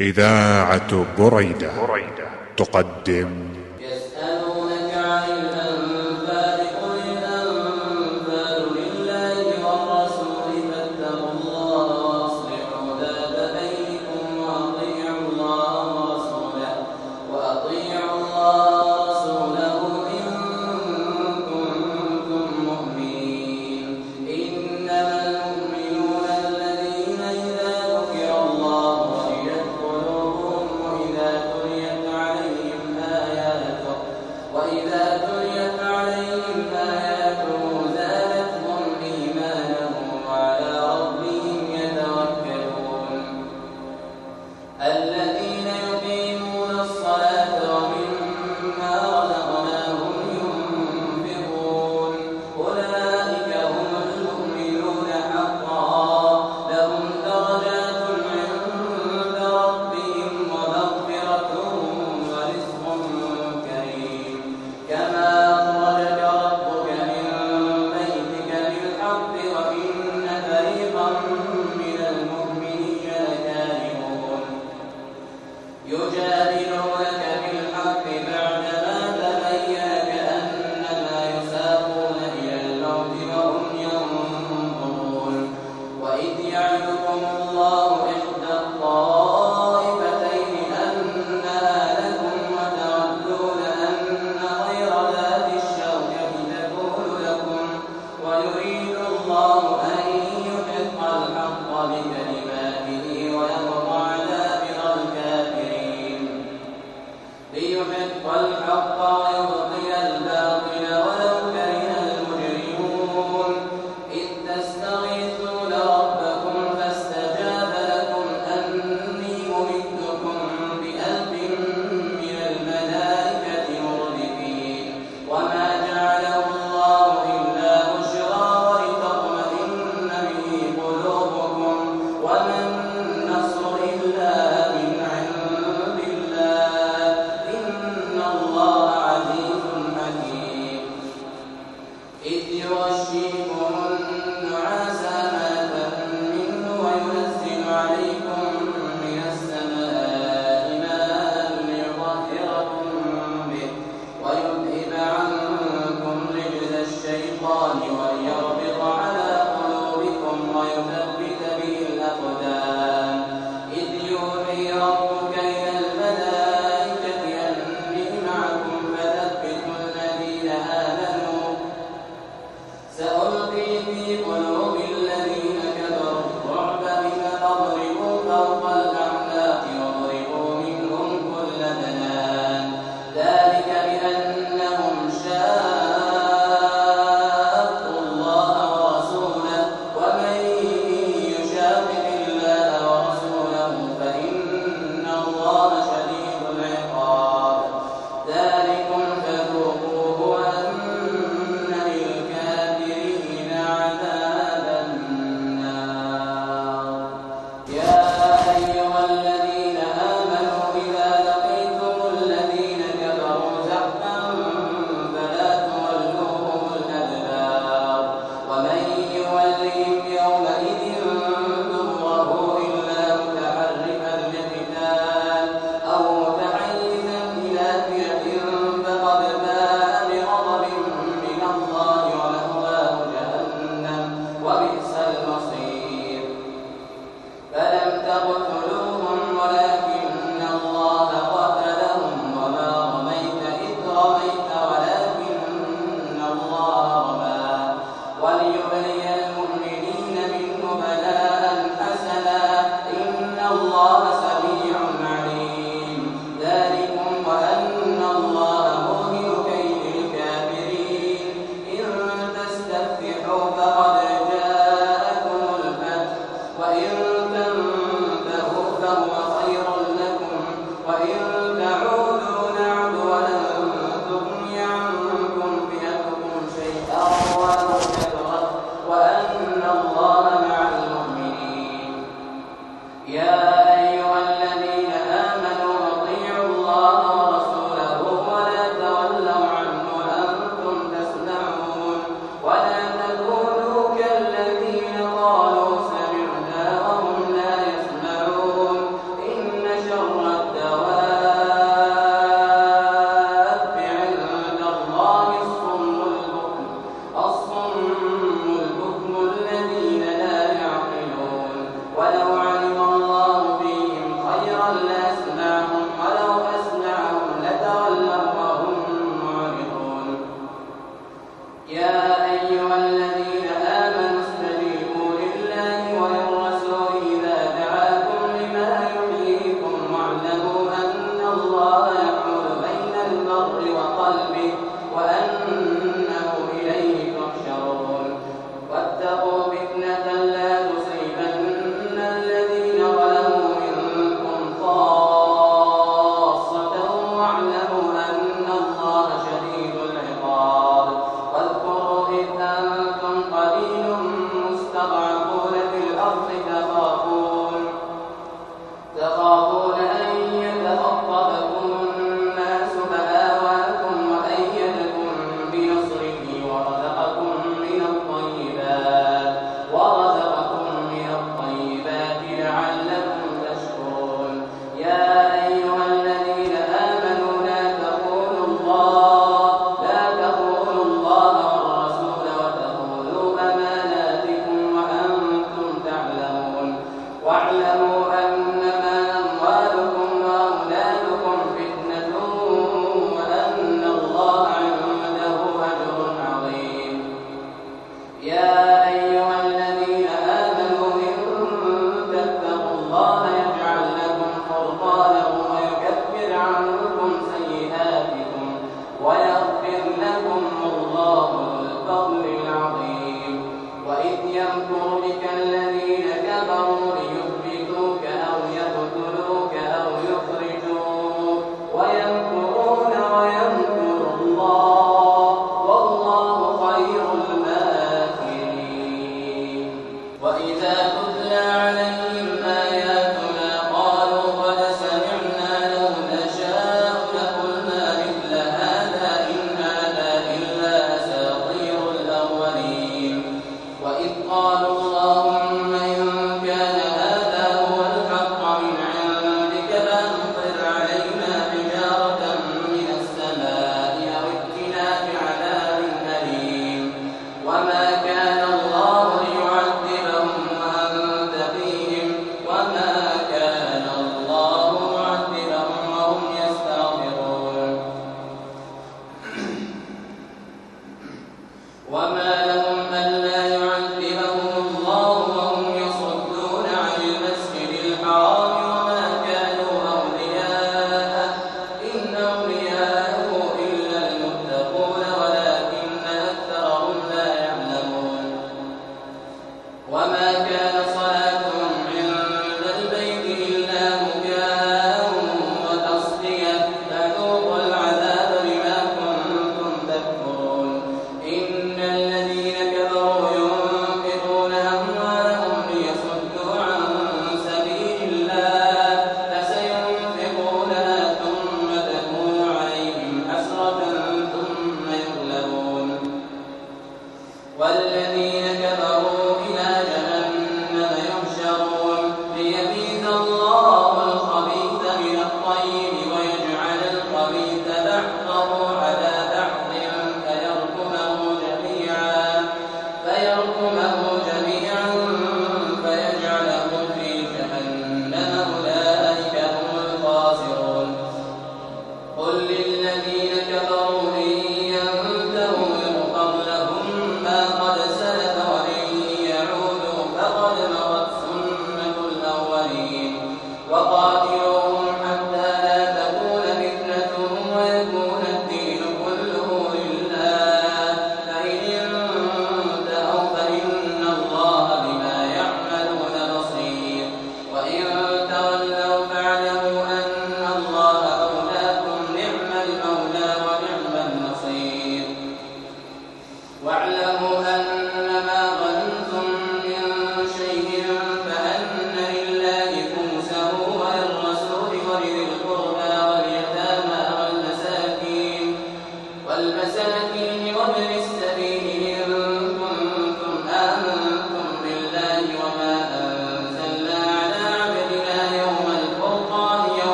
إذاعة بريدة تقدم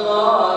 Allah.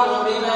Paulo. Né?